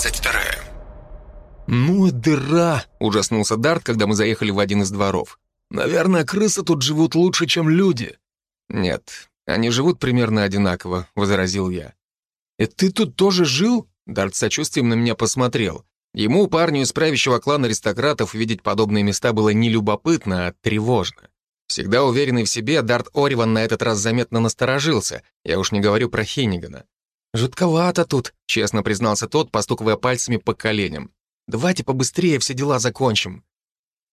22. «Ну, дыра!» — ужаснулся Дарт, когда мы заехали в один из дворов. «Наверное, крысы тут живут лучше, чем люди». «Нет, они живут примерно одинаково», — возразил я. «И ты тут тоже жил?» — Дарт сочувствием на меня посмотрел. Ему, парню из правящего клана аристократов, видеть подобные места было не любопытно, а тревожно. Всегда уверенный в себе, Дарт Ориван на этот раз заметно насторожился. Я уж не говорю про Хеннигана. «Жутковато тут», — честно признался тот, постукивая пальцами по коленям. «Давайте побыстрее все дела закончим».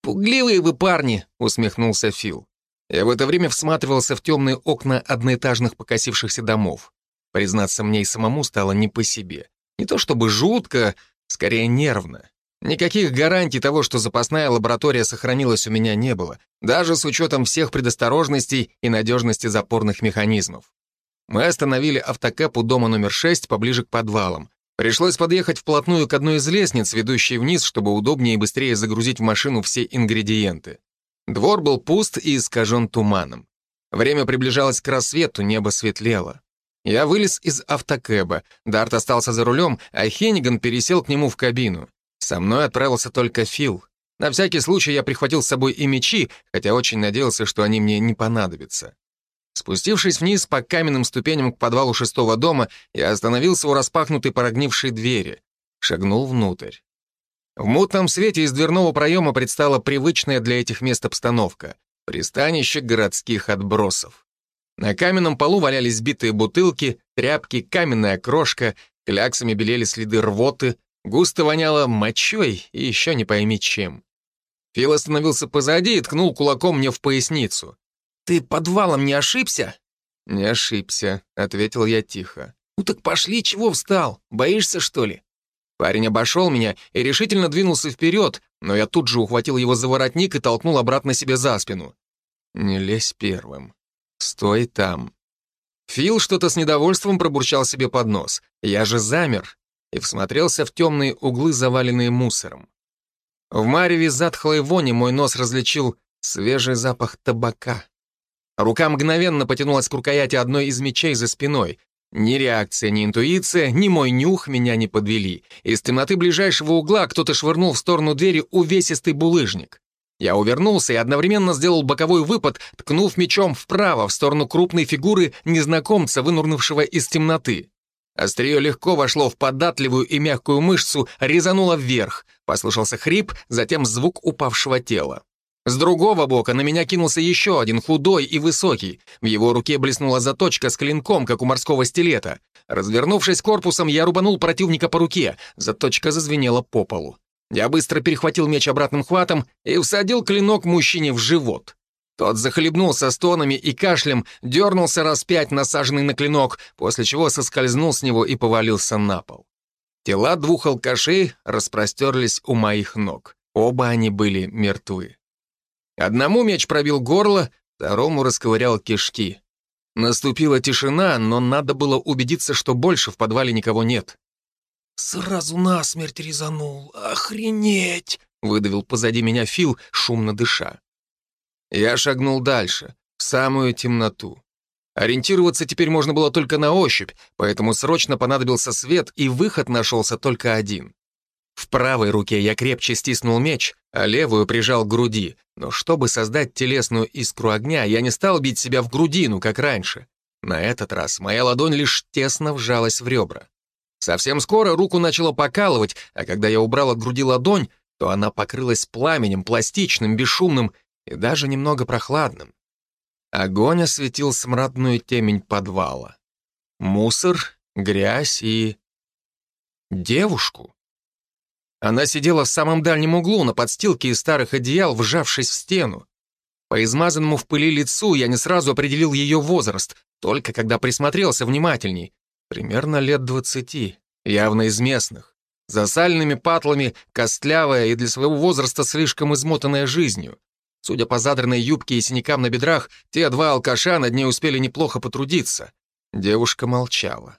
«Пугливые вы парни», — усмехнулся Фил. Я в это время всматривался в темные окна одноэтажных покосившихся домов. Признаться, мне и самому стало не по себе. Не то чтобы жутко, скорее нервно. Никаких гарантий того, что запасная лаборатория сохранилась у меня не было, даже с учетом всех предосторожностей и надежности запорных механизмов. Мы остановили автокэп у дома номер 6 поближе к подвалам. Пришлось подъехать вплотную к одной из лестниц, ведущей вниз, чтобы удобнее и быстрее загрузить в машину все ингредиенты. Двор был пуст и искажен туманом. Время приближалось к рассвету, небо светлело. Я вылез из автокэба, Дарт остался за рулем, а Хенниган пересел к нему в кабину. Со мной отправился только Фил. На всякий случай я прихватил с собой и мечи, хотя очень надеялся, что они мне не понадобятся. Спустившись вниз по каменным ступеням к подвалу шестого дома, я остановился у распахнутой прогнившей двери. Шагнул внутрь. В мутном свете из дверного проема предстала привычная для этих мест обстановка — пристанище городских отбросов. На каменном полу валялись битые бутылки, тряпки, каменная крошка, кляксами белели следы рвоты, Густо воняло мочой и еще не пойми чем. Фил остановился позади и ткнул кулаком мне в поясницу. «Ты подвалом не ошибся?» «Не ошибся», — ответил я тихо. «Ну так пошли, чего встал? Боишься, что ли?» Парень обошел меня и решительно двинулся вперед, но я тут же ухватил его за воротник и толкнул обратно себе за спину. «Не лезь первым. Стой там». Фил что-то с недовольством пробурчал себе под нос. Я же замер, и всмотрелся в темные углы, заваленные мусором. В мареве затхлой вони мой нос различил свежий запах табака. Рука мгновенно потянулась к рукояти одной из мечей за спиной. Ни реакция, ни интуиция, ни мой нюх меня не подвели. Из темноты ближайшего угла кто-то швырнул в сторону двери увесистый булыжник. Я увернулся и одновременно сделал боковой выпад, ткнув мечом вправо, в сторону крупной фигуры незнакомца, вынурнувшего из темноты. Острие легко вошло в податливую и мягкую мышцу, резануло вверх. Послышался хрип, затем звук упавшего тела. С другого бока на меня кинулся еще один, худой и высокий. В его руке блеснула заточка с клинком, как у морского стилета. Развернувшись корпусом, я рубанул противника по руке. Заточка зазвенела по полу. Я быстро перехватил меч обратным хватом и всадил клинок мужчине в живот. Тот захлебнулся стонами и кашлем, дернулся раз пять, насаженный на клинок, после чего соскользнул с него и повалился на пол. Тела двух алкашей распростерлись у моих ног. Оба они были мертвы. Одному меч пробил горло, второму расковырял кишки. Наступила тишина, но надо было убедиться, что больше в подвале никого нет. «Сразу насмерть резанул, охренеть!» выдавил позади меня Фил, шумно дыша. Я шагнул дальше, в самую темноту. Ориентироваться теперь можно было только на ощупь, поэтому срочно понадобился свет, и выход нашелся только один. В правой руке я крепче стиснул меч, а левую прижал к груди, но чтобы создать телесную искру огня, я не стал бить себя в грудину, как раньше. На этот раз моя ладонь лишь тесно вжалась в ребра. Совсем скоро руку начало покалывать, а когда я убрал от груди ладонь, то она покрылась пламенем, пластичным, бесшумным и даже немного прохладным. Огонь осветил смрадную темень подвала. Мусор, грязь и... девушку. Она сидела в самом дальнем углу на подстилке из старых одеял, вжавшись в стену. По измазанному в пыли лицу я не сразу определил ее возраст, только когда присмотрелся внимательней. Примерно лет двадцати, явно из местных. За сальными патлами, костлявая и для своего возраста слишком измотанная жизнью. Судя по задранной юбке и синякам на бедрах, те два алкаша над ней успели неплохо потрудиться. Девушка молчала.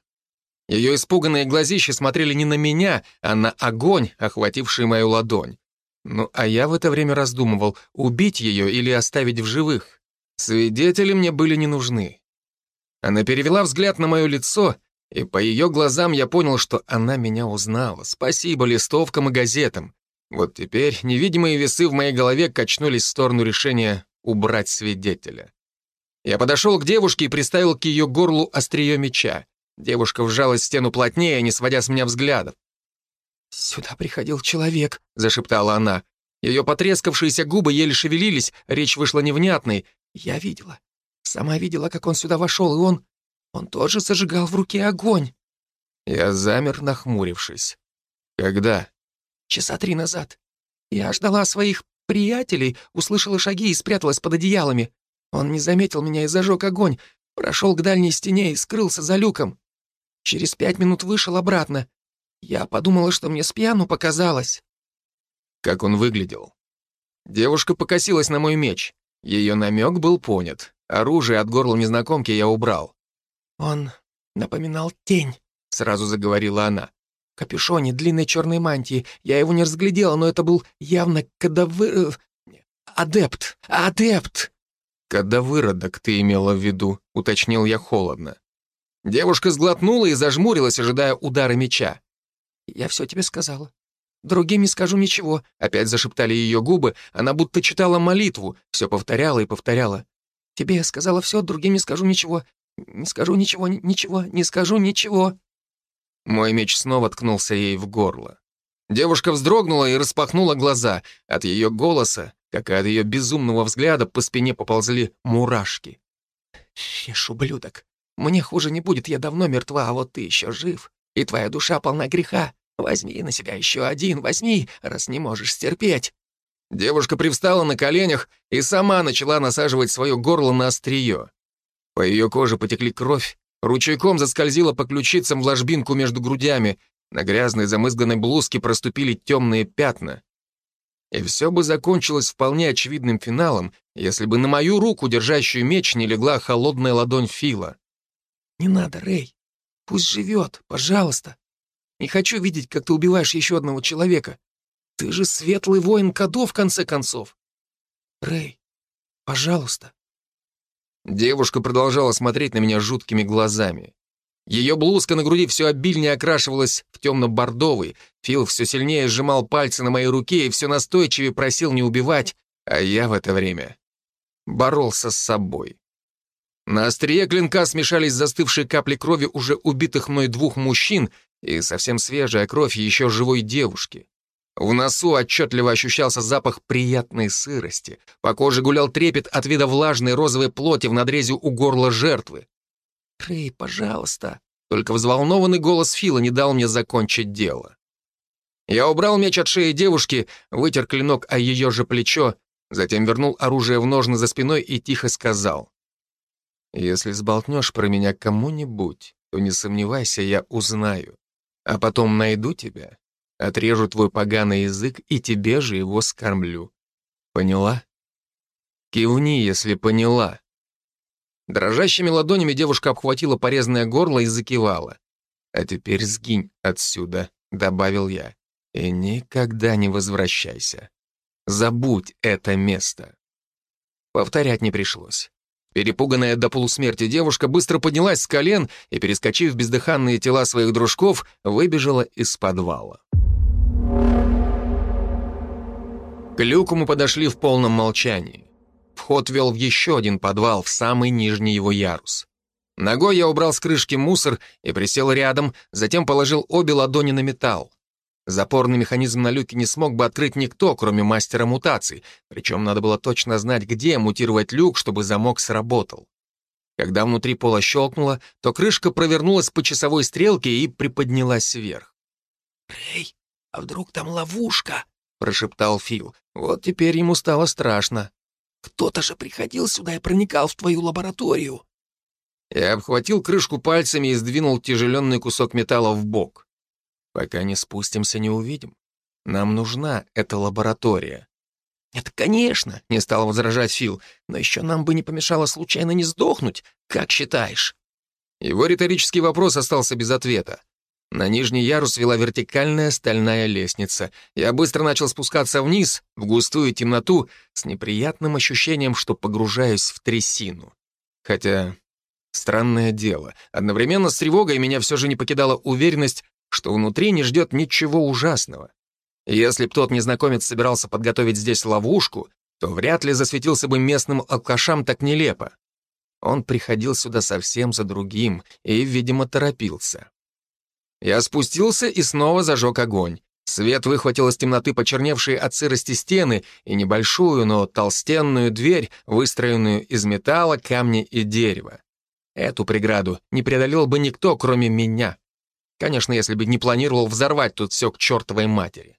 Ее испуганные глазища смотрели не на меня, а на огонь, охвативший мою ладонь. Ну, а я в это время раздумывал, убить ее или оставить в живых. Свидетели мне были не нужны. Она перевела взгляд на мое лицо, И по ее глазам я понял, что она меня узнала. Спасибо листовкам и газетам. Вот теперь невидимые весы в моей голове качнулись в сторону решения убрать свидетеля. Я подошел к девушке и приставил к ее горлу острие меча. Девушка вжалась в стену плотнее, не сводя с меня взглядов. «Сюда приходил человек», — зашептала она. Ее потрескавшиеся губы еле шевелились, речь вышла невнятной. «Я видела. Сама видела, как он сюда вошел, и он... Он тоже зажигал в руке огонь». Я замер, нахмурившись. «Когда?» «Часа три назад. Я ждала своих приятелей, услышала шаги и спряталась под одеялами. Он не заметил меня и зажег огонь, прошел к дальней стене и скрылся за люком. Через пять минут вышел обратно. Я подумала, что мне с пьяну показалось. Как он выглядел? Девушка покосилась на мой меч. Ее намек был понят. Оружие от горла незнакомки я убрал. «Он напоминал тень», — сразу заговорила она. «В капюшоне, длинной черной мантии. Я его не разглядела, но это был явно кадавы... Э, адепт! Адепт!» «Кадавыродок ты имела в виду», — уточнил я холодно. Девушка сглотнула и зажмурилась, ожидая удара меча. «Я все тебе сказала. Другим не скажу ничего», — опять зашептали ее губы. Она будто читала молитву, все повторяла и повторяла. «Тебе я сказала все, другим не скажу ничего. Не скажу ничего, ничего, не скажу ничего». Мой меч снова ткнулся ей в горло. Девушка вздрогнула и распахнула глаза. От ее голоса, как и от ее безумного взгляда, по спине поползли мурашки. «Ешь, ублюдок, мне хуже не будет, я давно мертва, а вот ты еще жив, и твоя душа полна греха. Возьми на себя еще один, возьми, раз не можешь стерпеть». Девушка привстала на коленях и сама начала насаживать свое горло на острие. По ее коже потекли кровь, ручейком заскользила по ключицам в ложбинку между грудями, на грязной замызганной блузке проступили темные пятна. И все бы закончилось вполне очевидным финалом, если бы на мою руку, держащую меч, не легла холодная ладонь Фила. «Не надо, Рэй. Пусть живет, пожалуйста. Не хочу видеть, как ты убиваешь еще одного человека. Ты же светлый воин Кадо, в конце концов. Рэй, пожалуйста». Девушка продолжала смотреть на меня жуткими глазами. Ее блузка на груди все обильнее окрашивалась в темно-бордовый. Фил все сильнее сжимал пальцы на моей руке и все настойчивее просил не убивать, а я в это время боролся с собой. На острие клинка смешались застывшие капли крови уже убитых мной двух мужчин и совсем свежая кровь еще живой девушки. В носу отчетливо ощущался запах приятной сырости. По коже гулял трепет от вида влажной розовой плоти в надрезе у горла жертвы. «Рэй, пожалуйста!» Только взволнованный голос Фила не дал мне закончить дело. Я убрал меч от шеи девушки, вытер клинок о ее же плечо, затем вернул оружие в ножны за спиной и тихо сказал. Если сболтнешь про меня кому-нибудь, то не сомневайся, я узнаю. А потом найду тебя, отрежу твой поганый язык и тебе же его скормлю. Поняла? Кивни, если поняла. Дрожащими ладонями девушка обхватила порезанное горло и закивала. «А теперь сгинь отсюда», — добавил я, — «и никогда не возвращайся. Забудь это место». Повторять не пришлось. Перепуганная до полусмерти девушка быстро поднялась с колен и, перескочив бездыханные тела своих дружков, выбежала из подвала. К люку мы подошли в полном молчании. Вход вел в еще один подвал, в самый нижний его ярус. Ногой я убрал с крышки мусор и присел рядом, затем положил обе ладони на металл. Запорный механизм на люке не смог бы открыть никто, кроме мастера мутаций, причем надо было точно знать, где мутировать люк, чтобы замок сработал. Когда внутри пола щелкнуло, то крышка провернулась по часовой стрелке и приподнялась вверх. «Рэй, а вдруг там ловушка?» — прошептал Фил. Вот теперь ему стало страшно. «Кто-то же приходил сюда и проникал в твою лабораторию». Я обхватил крышку пальцами и сдвинул тяжеленный кусок металла в бок. Пока не спустимся, не увидим. Нам нужна эта лаборатория. «Это, конечно», — не стал возражать Фил, «но еще нам бы не помешало случайно не сдохнуть, как считаешь?» Его риторический вопрос остался без ответа. На нижний ярус вела вертикальная стальная лестница. Я быстро начал спускаться вниз, в густую темноту, с неприятным ощущением, что погружаюсь в трясину. Хотя Странное дело. Одновременно с тревогой меня все же не покидала уверенность, что внутри не ждет ничего ужасного. Если б тот незнакомец собирался подготовить здесь ловушку, то вряд ли засветился бы местным алкашам так нелепо. Он приходил сюда совсем за другим и, видимо, торопился. Я спустился и снова зажег огонь. Свет выхватил из темноты почерневшие от сырости стены и небольшую, но толстенную дверь, выстроенную из металла, камня и дерева. Эту преграду не преодолел бы никто, кроме меня. Конечно, если бы не планировал взорвать тут все к чертовой матери.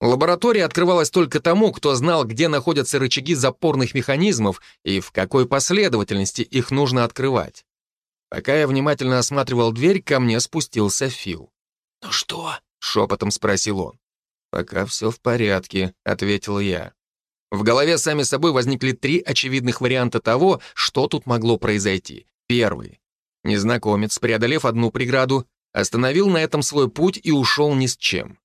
Лаборатория открывалась только тому, кто знал, где находятся рычаги запорных механизмов и в какой последовательности их нужно открывать. Пока я внимательно осматривал дверь, ко мне спустился Фил. «Ну что?» — шепотом спросил он. «Пока все в порядке», — ответил я. В голове сами собой возникли три очевидных варианта того, что тут могло произойти. Первый. Незнакомец, преодолев одну преграду, остановил на этом свой путь и ушел ни с чем.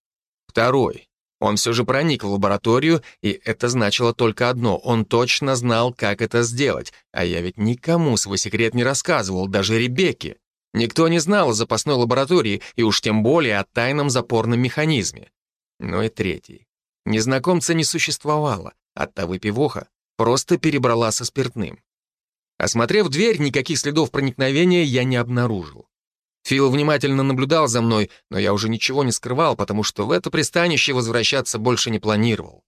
Второй. Он все же проник в лабораторию, и это значило только одно — он точно знал, как это сделать, а я ведь никому свой секрет не рассказывал, даже Ребекке. Никто не знал о запасной лаборатории, и уж тем более о тайном запорном механизме. Ну и третий. Незнакомца не существовало, а та выпивоха просто перебрала со спиртным. Осмотрев дверь, никаких следов проникновения я не обнаружил. Фил внимательно наблюдал за мной, но я уже ничего не скрывал, потому что в это пристанище возвращаться больше не планировал.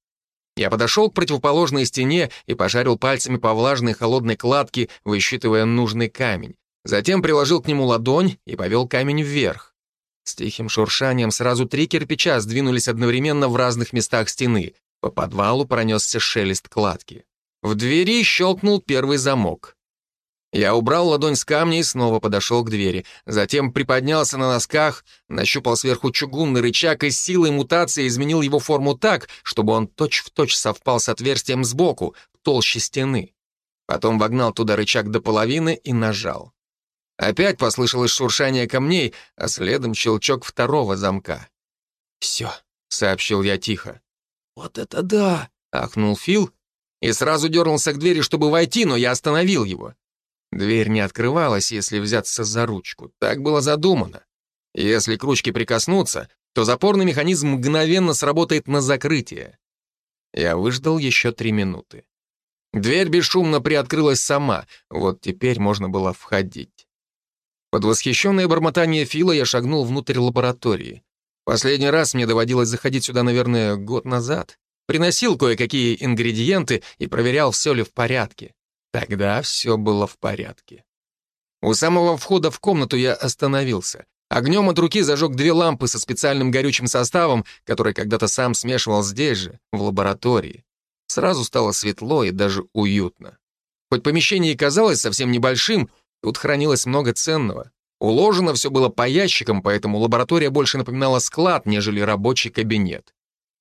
Я подошел к противоположной стене и пошарил пальцами по влажной холодной кладке, высчитывая нужный камень. Затем приложил к нему ладонь и повел камень вверх. С тихим шуршанием сразу три кирпича сдвинулись одновременно в разных местах стены. По подвалу пронесся шелест кладки. В двери щелкнул первый замок. Я убрал ладонь с камня и снова подошел к двери. Затем приподнялся на носках, нащупал сверху чугунный рычаг и силой мутации изменил его форму так, чтобы он точь-в-точь точь совпал с отверстием сбоку, толще стены. Потом вогнал туда рычаг до половины и нажал. Опять послышалось шуршание камней, а следом щелчок второго замка. «Все», — сообщил я тихо. «Вот это да!» — ахнул Фил и сразу дернулся к двери, чтобы войти, но я остановил его. Дверь не открывалась, если взяться за ручку. Так было задумано. Если к ручке прикоснуться, то запорный механизм мгновенно сработает на закрытие. Я выждал еще три минуты. Дверь бесшумно приоткрылась сама, вот теперь можно было входить. Под восхищенное бормотание Фила я шагнул внутрь лаборатории. Последний раз мне доводилось заходить сюда, наверное, год назад. Приносил кое-какие ингредиенты и проверял, все ли в порядке. Тогда все было в порядке. У самого входа в комнату я остановился. Огнем от руки зажег две лампы со специальным горючим составом, который когда-то сам смешивал здесь же, в лаборатории. Сразу стало светло и даже уютно. Хоть помещение и казалось совсем небольшим, тут хранилось много ценного. Уложено все было по ящикам, поэтому лаборатория больше напоминала склад, нежели рабочий кабинет.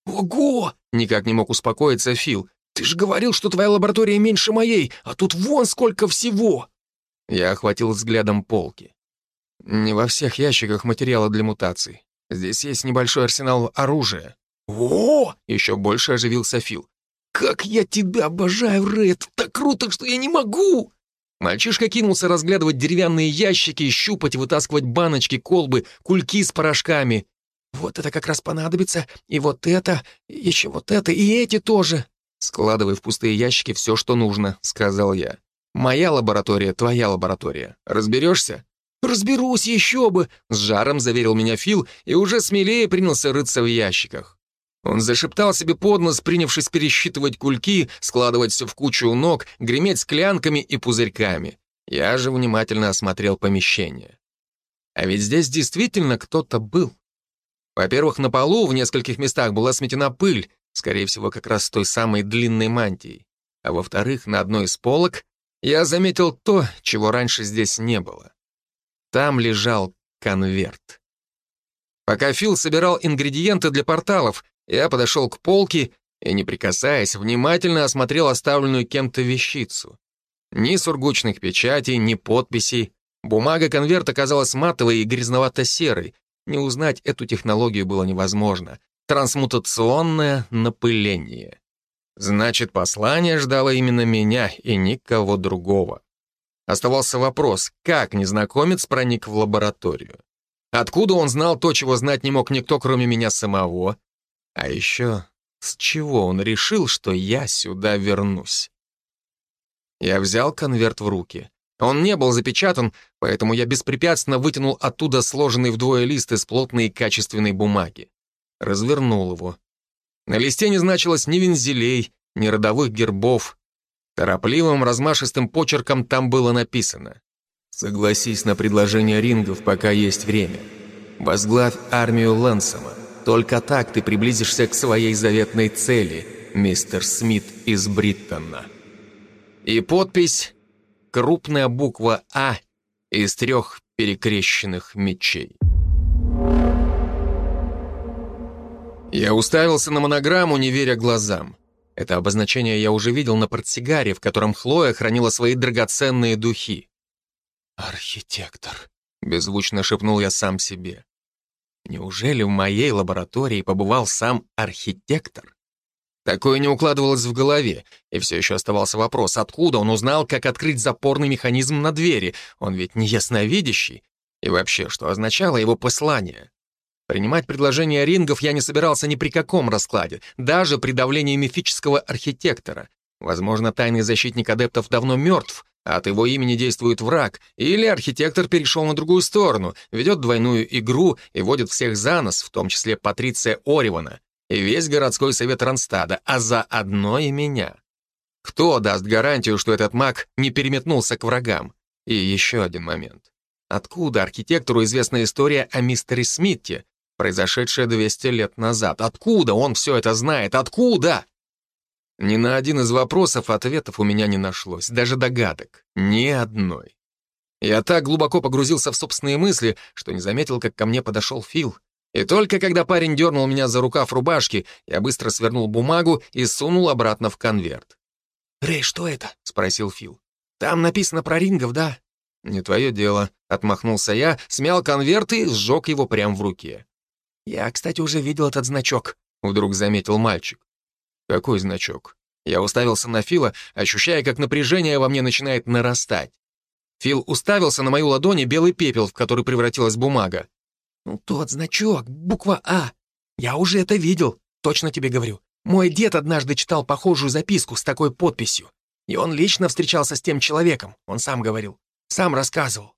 «Ого!» — никак не мог успокоиться Фил. «Ты же говорил, что твоя лаборатория меньше моей, а тут вон сколько всего!» Я охватил взглядом полки. Не во всех ящиках материала для мутаций. Здесь есть небольшой арсенал оружия. «О!» — еще больше оживился Фил. «Как я тебя обожаю, Ред! Так круто, что я не могу!» Мальчишка кинулся разглядывать деревянные ящики, щупать, вытаскивать баночки, колбы, кульки с порошками. «Вот это как раз понадобится, и вот это, еще вот это, и эти тоже!» «Складывай в пустые ящики все, что нужно», — сказал я. «Моя лаборатория, твоя лаборатория. Разберешься?» «Разберусь еще бы!» — с жаром заверил меня Фил и уже смелее принялся рыться в ящиках. Он зашептал себе под нос, принявшись пересчитывать кульки, складывать все в кучу ног, греметь склянками и пузырьками. Я же внимательно осмотрел помещение. А ведь здесь действительно кто-то был. Во-первых, на полу в нескольких местах была сметена пыль, скорее всего, как раз с той самой длинной мантией. А во-вторых, на одной из полок я заметил то, чего раньше здесь не было. Там лежал конверт. Пока Фил собирал ингредиенты для порталов, я подошел к полке и, не прикасаясь, внимательно осмотрел оставленную кем-то вещицу. Ни сургучных печатей, ни подписей. Бумага конверта казалась матовой и грязновато-серой. Не узнать эту технологию было невозможно. Трансмутационное напыление. Значит, послание ждало именно меня и никого другого. Оставался вопрос, как незнакомец проник в лабораторию. Откуда он знал то, чего знать не мог никто, кроме меня самого? А еще, с чего он решил, что я сюда вернусь? Я взял конверт в руки. Он не был запечатан, поэтому я беспрепятственно вытянул оттуда сложенный вдвое лист из плотной и качественной бумаги. Развернул его. На листе не значилось ни вензелей, ни родовых гербов. Торопливым, размашистым почерком там было написано. «Согласись на предложение рингов, пока есть время. Возглавь армию Лэнсома. Только так ты приблизишься к своей заветной цели, мистер Смит из Бриттона». И подпись крупная буква «А» из трех перекрещенных мечей. Я уставился на монограмму, не веря глазам. Это обозначение я уже видел на портсигаре, в котором Хлоя хранила свои драгоценные духи. «Архитектор», — беззвучно шепнул я сам себе. «Неужели в моей лаборатории побывал сам архитектор?» Такое не укладывалось в голове, и все еще оставался вопрос, откуда он узнал, как открыть запорный механизм на двери, он ведь не ясновидящий, и вообще, что означало его послание. Принимать предложения рингов я не собирался ни при каком раскладе, даже при давлении мифического архитектора. Возможно, тайный защитник адептов давно мертв, а от его имени действует враг, или архитектор перешел на другую сторону, ведет двойную игру и водит всех за нос, в том числе Патриция Оривана, и весь городской совет Ронстада, а заодно и меня. Кто даст гарантию, что этот маг не переметнулся к врагам? И еще один момент. Откуда архитектору известна история о мистере Смитте, произошедшая 200 лет назад? Откуда он все это знает? Откуда? Ни на один из вопросов ответов у меня не нашлось, даже догадок. Ни одной. Я так глубоко погрузился в собственные мысли, что не заметил, как ко мне подошел Фил. И только когда парень дернул меня за рукав рубашки, я быстро свернул бумагу и сунул обратно в конверт. «Рэй, что это?» — спросил Фил. «Там написано про рингов, да?» «Не твое дело», — отмахнулся я, смял конверт и сжег его прямо в руке. «Я, кстати, уже видел этот значок», — вдруг заметил мальчик. «Какой значок?» Я уставился на Фила, ощущая, как напряжение во мне начинает нарастать. Фил уставился на мою ладони белый пепел, в который превратилась бумага. «Ну, тот значок, буква А. Я уже это видел, точно тебе говорю. Мой дед однажды читал похожую записку с такой подписью. И он лично встречался с тем человеком, он сам говорил, сам рассказывал.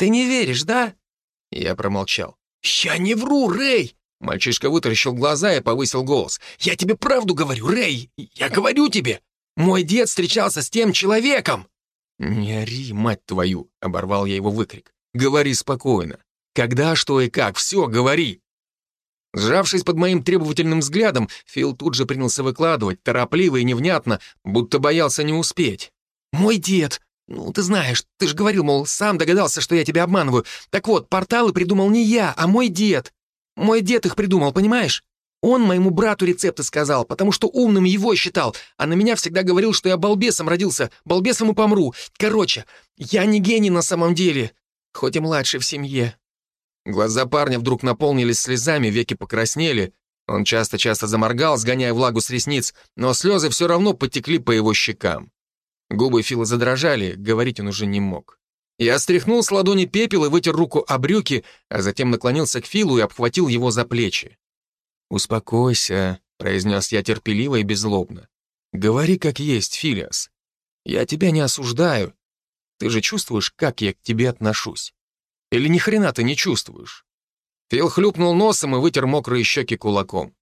Ты не веришь, да?» Я промолчал. «Я не вру, Рэй!» Мальчишка вытаращил глаза и повысил голос. «Я тебе правду говорю, Рэй! Я говорю тебе! Мой дед встречался с тем человеком!» «Не ори, мать твою!» — оборвал я его выкрик. «Говори спокойно. Когда, что и как, все, говори!» Сжавшись под моим требовательным взглядом, Фил тут же принялся выкладывать, торопливо и невнятно, будто боялся не успеть. «Мой дед! Ну, ты знаешь, ты же говорил, мол, сам догадался, что я тебя обманываю. Так вот, порталы придумал не я, а мой дед. Мой дед их придумал, понимаешь? Он моему брату рецепты сказал, потому что умным его считал, а на меня всегда говорил, что я балбесом родился, балбесом и помру. Короче, я не гений на самом деле, хоть и младший в семье. Глаза парня вдруг наполнились слезами, веки покраснели. Он часто-часто заморгал, сгоняя влагу с ресниц, но слезы все равно потекли по его щекам. Губы Фила задрожали, говорить он уже не мог. Я стряхнул с ладони пепел и вытер руку о брюки, а затем наклонился к Филу и обхватил его за плечи. «Успокойся», — произнес я терпеливо и беззлобно. «Говори как есть, Филиас. Я тебя не осуждаю. Ты же чувствуешь, как я к тебе отношусь. Или ни хрена ты не чувствуешь?» Фил хлюпнул носом и вытер мокрые щеки кулаком.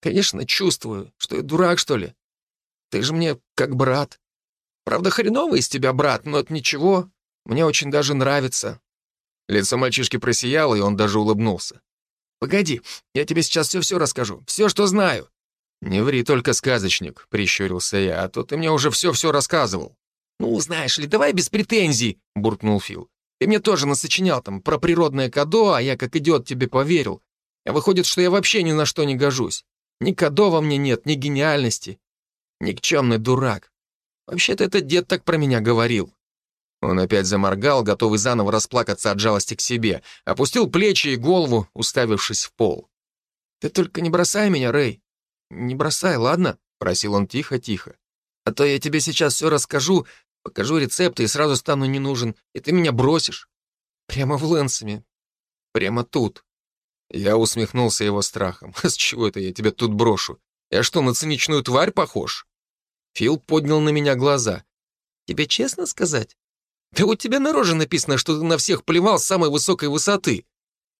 «Конечно, чувствую. Что я дурак, что ли? Ты же мне как брат. Правда, хреновый из тебя брат, но это ничего. Мне очень даже нравится». Лицо мальчишки просияло, и он даже улыбнулся. «Погоди, я тебе сейчас все-все расскажу, все, что знаю». «Не ври только, сказочник», — прищурился я, «а то ты мне уже все-все рассказывал». «Ну, знаешь ли, давай без претензий», — буркнул Фил. Ты мне тоже насочинял там про природное кадо, а я как идиот тебе поверил. А выходит, что я вообще ни на что не гожусь. Ни кадо во мне нет, ни гениальности. Никчемный дурак. Вообще-то этот дед так про меня говорил. Он опять заморгал, готовый заново расплакаться от жалости к себе, опустил плечи и голову, уставившись в пол. «Ты только не бросай меня, Рэй. Не бросай, ладно?» — просил он тихо-тихо. «А то я тебе сейчас все расскажу, Покажу рецепты и сразу стану не нужен, и ты меня бросишь. Прямо в Лэнсами. Прямо тут. Я усмехнулся его страхом. С чего это я тебя тут брошу? Я что, на циничную тварь похож? Фил поднял на меня глаза. Тебе честно сказать? Да у тебя на роже написано, что ты на всех плевал с самой высокой высоты.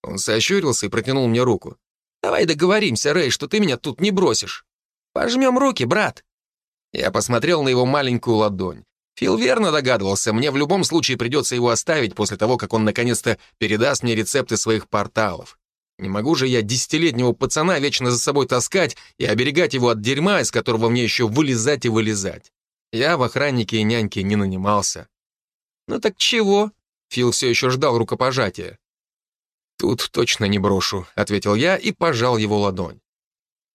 Он сощурился и протянул мне руку. Давай договоримся, Рэй, что ты меня тут не бросишь. Пожмем руки, брат. Я посмотрел на его маленькую ладонь. Фил верно догадывался, мне в любом случае придется его оставить после того, как он наконец-то передаст мне рецепты своих порталов. Не могу же я десятилетнего пацана вечно за собой таскать и оберегать его от дерьма, из которого мне еще вылезать и вылезать. Я в охраннике и няньке не нанимался. «Ну так чего?» Фил все еще ждал рукопожатия. «Тут точно не брошу», — ответил я и пожал его ладонь.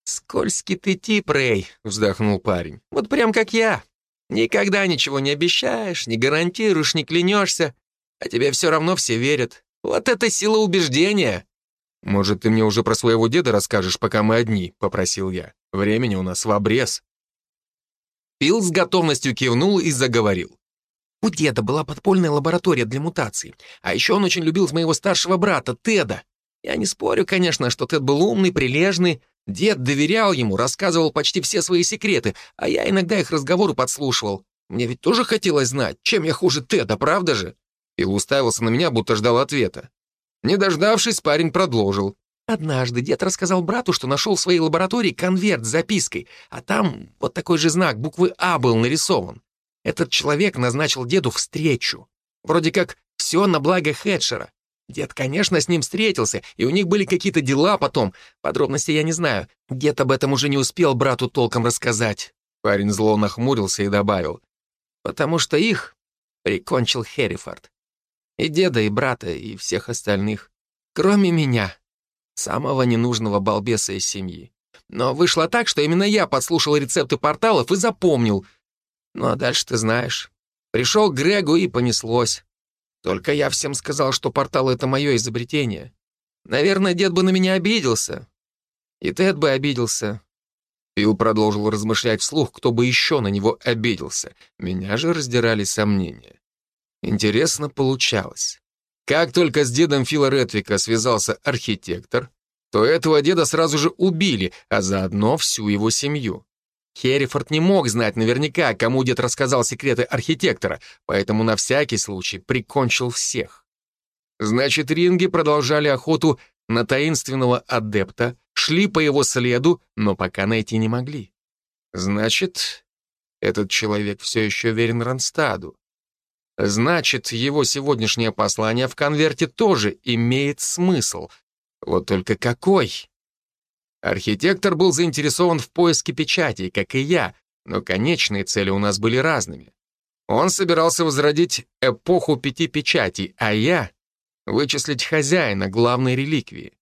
«Скользкий ты тип, Рэй», — вздохнул парень. «Вот прям как я. Никогда ничего не обещаешь, не гарантируешь, не клянешься, а тебе все равно все верят. Вот это сила убеждения!» «Может, ты мне уже про своего деда расскажешь, пока мы одни?» — попросил я. «Времени у нас в обрез». Пил с готовностью кивнул и заговорил. У деда была подпольная лаборатория для мутаций. А еще он очень любил моего старшего брата, Теда. Я не спорю, конечно, что Тед был умный, прилежный. Дед доверял ему, рассказывал почти все свои секреты, а я иногда их разговоры подслушивал. Мне ведь тоже хотелось знать, чем я хуже Теда, правда же? Пил уставился на меня, будто ждал ответа. Не дождавшись, парень продолжил. Однажды дед рассказал брату, что нашел в своей лаборатории конверт с запиской, а там вот такой же знак, буквы «А» был нарисован. Этот человек назначил деду встречу. Вроде как все на благо Хедшера. Дед, конечно, с ним встретился, и у них были какие-то дела потом. Подробности я не знаю. Дед об этом уже не успел брату толком рассказать. Парень зло нахмурился и добавил. Потому что их прикончил Херрифорд. И деда, и брата, и всех остальных. Кроме меня. Самого ненужного балбеса из семьи. Но вышло так, что именно я подслушал рецепты порталов и запомнил — ну а дальше ты знаешь. Пришел к Грегу и понеслось. Только я всем сказал, что портал — это мое изобретение. Наверное, дед бы на меня обиделся. И Тед бы обиделся. Фил продолжил размышлять вслух, кто бы еще на него обиделся. Меня же раздирали сомнения. Интересно получалось. Как только с дедом Фила Ретвика связался архитектор, то этого деда сразу же убили, а заодно всю его семью. Херрифорд не мог знать наверняка, кому дед рассказал секреты архитектора, поэтому на всякий случай прикончил всех. Значит, ринги продолжали охоту на таинственного адепта, шли по его следу, но пока найти не могли. Значит, этот человек все еще верен Ронстаду. Значит, его сегодняшнее послание в конверте тоже имеет смысл. Вот только какой? Архитектор был заинтересован в поиске печатей, как и я, но конечные цели у нас были разными. Он собирался возродить эпоху пяти печатей, а я — вычислить хозяина главной реликвии.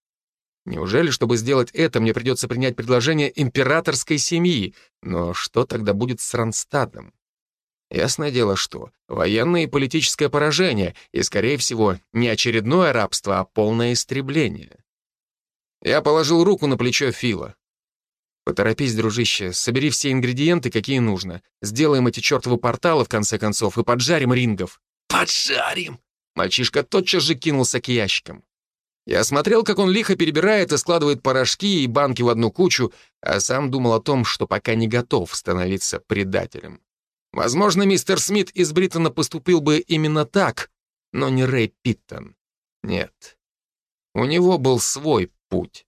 Неужели, чтобы сделать это, мне придется принять предложение императорской семьи? Но что тогда будет с Ронстадом? Ясное дело, что военное и политическое поражение, и, скорее всего, не очередное рабство, а полное истребление. Я положил руку на плечо Фила. «Поторопись, дружище, собери все ингредиенты, какие нужно. Сделаем эти чертовы порталы, в конце концов, и поджарим рингов». «Поджарим!» Мальчишка тотчас же кинулся к ящикам. Я смотрел, как он лихо перебирает и складывает порошки и банки в одну кучу, а сам думал о том, что пока не готов становиться предателем. Возможно, мистер Смит из Бриттона поступил бы именно так, но не Рэй Питтон. Нет. У него был свой путь.